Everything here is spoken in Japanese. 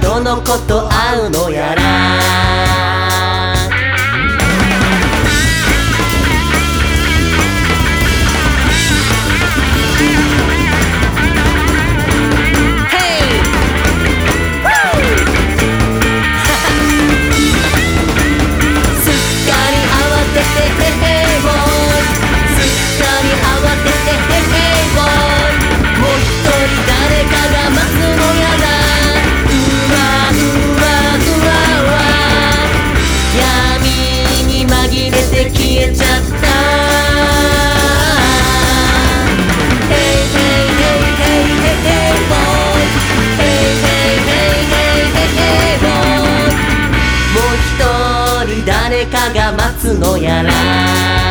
子と会うのやら。すっかり慌てて闇に紛れて消えちゃったヘイヘイヘイヘイヘイヘイボーイヘイヘイヘイヘイヘイヘイボーもう一人誰かが待つのやら